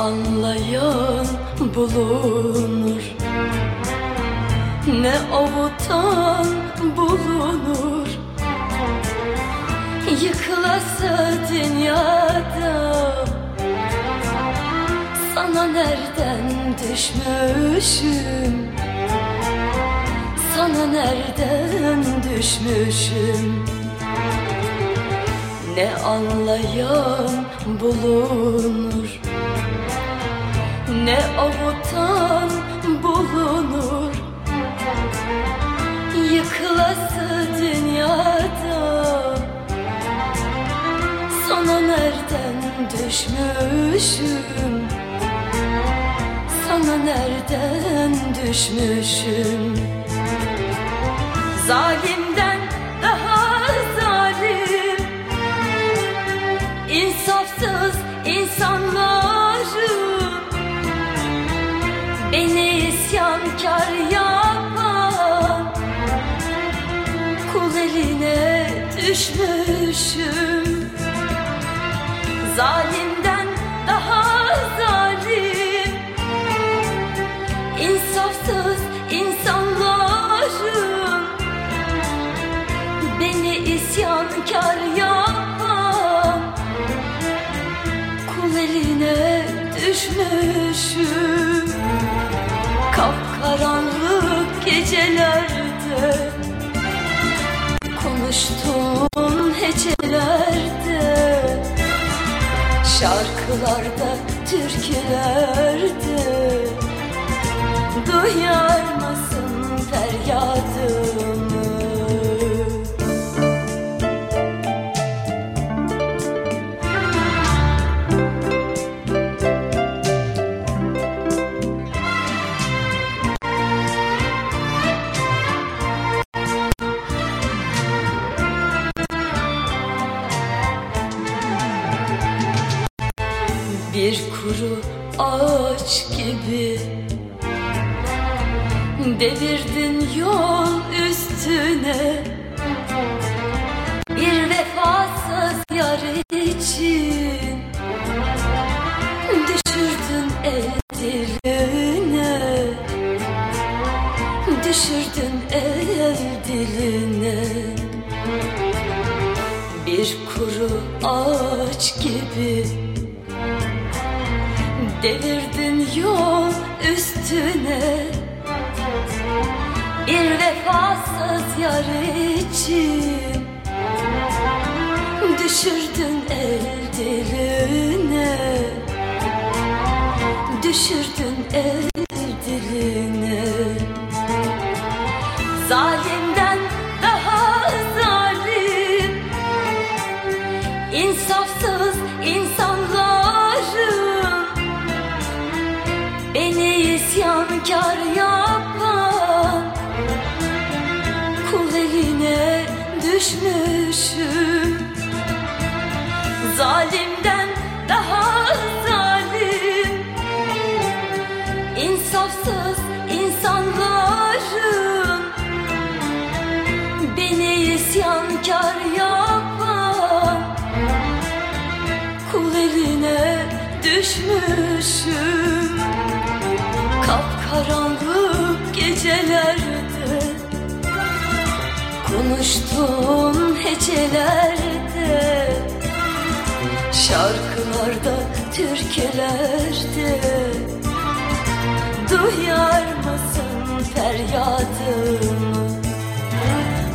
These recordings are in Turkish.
anlayan bulunur. Ne avutan bulunur? Yıkılası dünyada Sana nereden düşmüşüm? Sana nereden düşmüşüm? Ne anlayan bulunur Ne avutan bulunur? Yıkılası dünyada. Sana nereden düşmüşüm? Sana nereden düşmüşüm? Zalimden daha zalim. İnsafsız insanları Kul eline düşmüşüm. Zalimden daha zalim. İnsafsız insanların Beni isyankar yapan Kul eline düşmüşüm. Kapkaranlık gecelerde Konuştuğun hecelerde Şarkılarda, türkülerde Duyar mısın feryadımı? Bir kuru ağaç gibi. Devirdin yol üstüne. Bir vefasız yar için Düşürdün el diline Düşürdün el diline Bir kuru ağaç gibi Devirdin yol üstüne. Bir vefasız yar için Düşürdün el Düşürdün el düşmüşüm. Zalimden daha zalim. İnsafsız insanların Beni isyankar yapan Kul eline düşmüşüm. Kapkaranlık gecelerde Konuştuğun hecelerde Şarkılarda, türkülerde. Duyar mısın feryadımı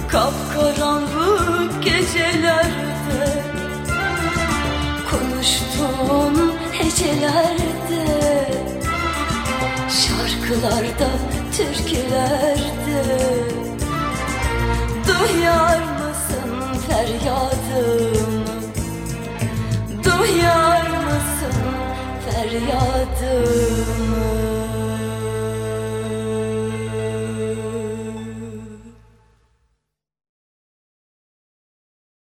Kapkaranlık gecelerde. Konuştuğun hecelerde Şarkılarda, türkülerde Duyar mısın feryadımı Duyar mısın feryadımı